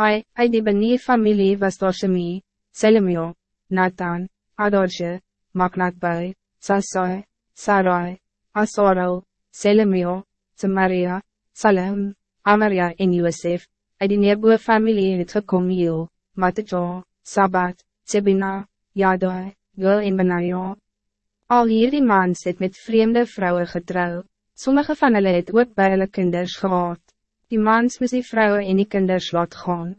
Ai, uit die benier familie was daar Shemi, Selemio, Nathan, Adorje, Maknatbai, Sasai, Sarai, Asarel, Selemio, Samaria, Salem, Amaria en Josef, uit die neerboe familie het gekom Heel, Mattejo, Sabat, Sebina, Jadoi, Gul en Benaja. Al hierdie mans het met vreemde vrouwen getrouw, sommige van hulle het ook by hulle kinders gehad. Die mans moes die vrouwen en die kinders laat gaan.